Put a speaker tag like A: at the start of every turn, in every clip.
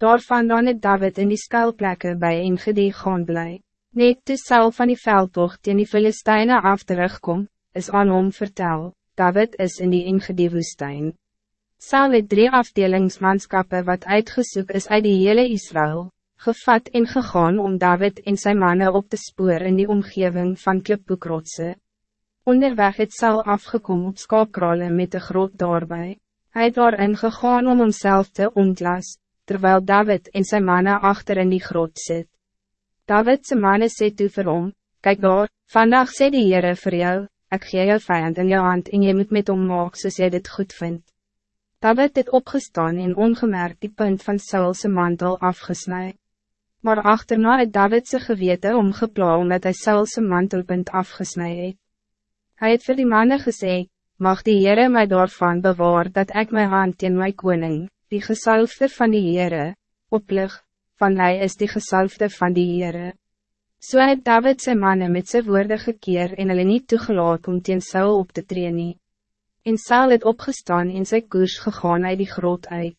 A: Daarvandaan het David in die skuilplekke by Engedi gaan bly. Net toe Saul van die veldtocht teen die Filisteine af terugkom, is aan hom vertel, David is in die Engedi woestijn. Saul het drie afdelingsmanskappe wat uitgesoek is uit die hele Israël, gevat en gegaan om David en zijn mannen op te spoor in die omgeving van Klipboekrotse. Onderweg het Saul afgekom op skaapkrale met de groot daarbij. Hij het daarin gegaan om homself te ontlas, terwijl David en zijn mannen achter in die grot zit. David zijn mannen sê toe vir hom, Kijk daar, vandaag sê die Heere vir jou, ek gee jou vijand in jou hand en jy moet met hom maak soos jy dit goed vindt. David het opgestaan en ongemerkt die punt van Saulse mantel afgesnijd. Maar achterna het David sy gewete omgepla omdat hy Saulse mantelpunt afgesnijd het. Hij het vir die mannen gesê, mag die Heere mij daarvan bewaar dat ik mijn hand in mijn koning, die gesalfde van die Heere, oplig, van hij is die gesalfde van die Heere. So het David zijn mannen met zijn woorden gekeer en hulle niet toegelaat om teen Saul op te trainen. En Saul het opgestaan en sy koers gegaan uit die groot uit.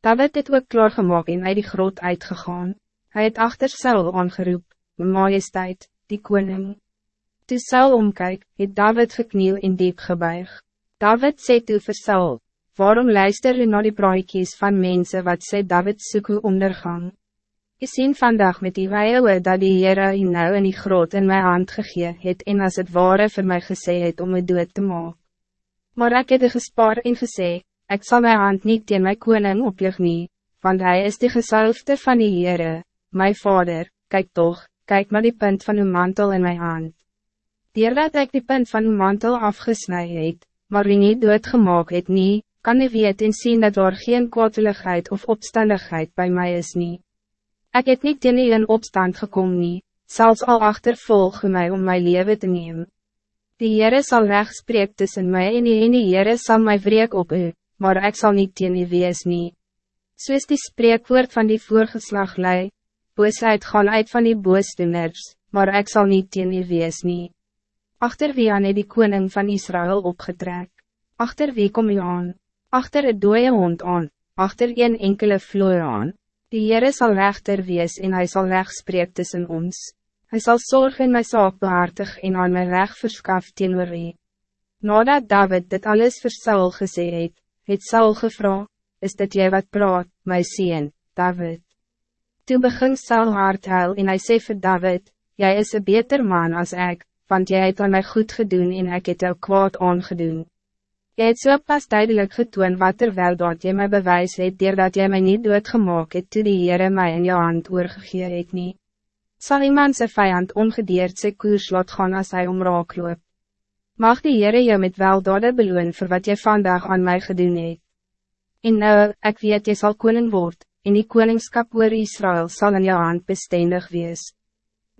A: David het ook klaargemaak en uit die groot uitgegaan. Hij het achter Saul aangeroep, Majesteit, die koning. Toe Saul omkyk, het David gekniel en diep gebuig. David sê toe vir Saul, waarom luister u na die praatjies van mensen wat sê David soek hoe ondergang? Je sien vandaag met die weile dat die Heere u nou in die groot in mijn hand gegee het en as het ware vir my gesê het om het dood te maak. Maar ik het gespaar en gesê, ik zal mijn hand niet teen my koning oplig nie, want hij is de gesalfde van die Heere, my vader, kijk toch, kijk maar die punt van uw mantel in mijn hand. Dier dat ik die punt van uw mantel afgesnij het, maar u niet doodgemaak het nie, kan u weet en sien dat er geen kwaadwilligheid of opstandigheid bij mij is niet. Ik het niet in een opstand gekomen, nie, zelfs al achtervolg mij om mijn leven te nemen. Die Heere sal recht spreek tussen mij en die en die Heere sal my wreek op u, maar ik zal niet teen u wees nie. Soos die spreekwoord van die voorgeslag lei, boosheid gaan uit van die boosdoeners, maar ik zal niet teen u wees nie. Achter wie aan het die koning van Israël opgetrek? Achter wie kom u aan? Achter het dooie hond aan, achter een enkele vloer aan. Die Heere sal rechter wees en hij zal recht spreek tussen ons. Hij zal zorgen mijn zaak behartig en aan mijn recht verskaf teenoor u. Nadat David dit alles vir Saul gesê het, het Saul gevra, is dit jy wat praat, my sien, David? Toen begin Saul hard huil en hy sê vir David, Jij is een beter man als ik, want jij het aan mij goed gedoen en ik het jou kwaad aangedoen. Jy het so pas duidelijk getoon wat terwijl dat jy my bewys het, dier dat jy my nie doodgemaak het toe die Heere my in jou hand oorgegee het nie. Sal iemand sy vijand ongedeerd sy koers laat gaan as hy omraak loop? Mag die Heere jou met weldade beloon voor wat jy vandaag aan mij gedoen het. En nou, ik weet jy sal koning word, en die koningskap oor Israël zal in jou hand bestendig wees.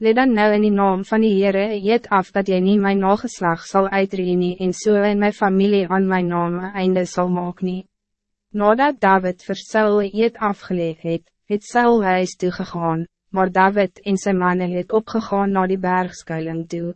A: Let dan nou in die naam van die Heere eet af dat jy nie my nageslag sal uitree nie en so in my familie aan my naam einde sal maak nie. Nadat David vir Saul eet afgeleid het, het Saul huis toegegaan, maar David en zijn mannen het opgegaan naar die bergskuiling toe.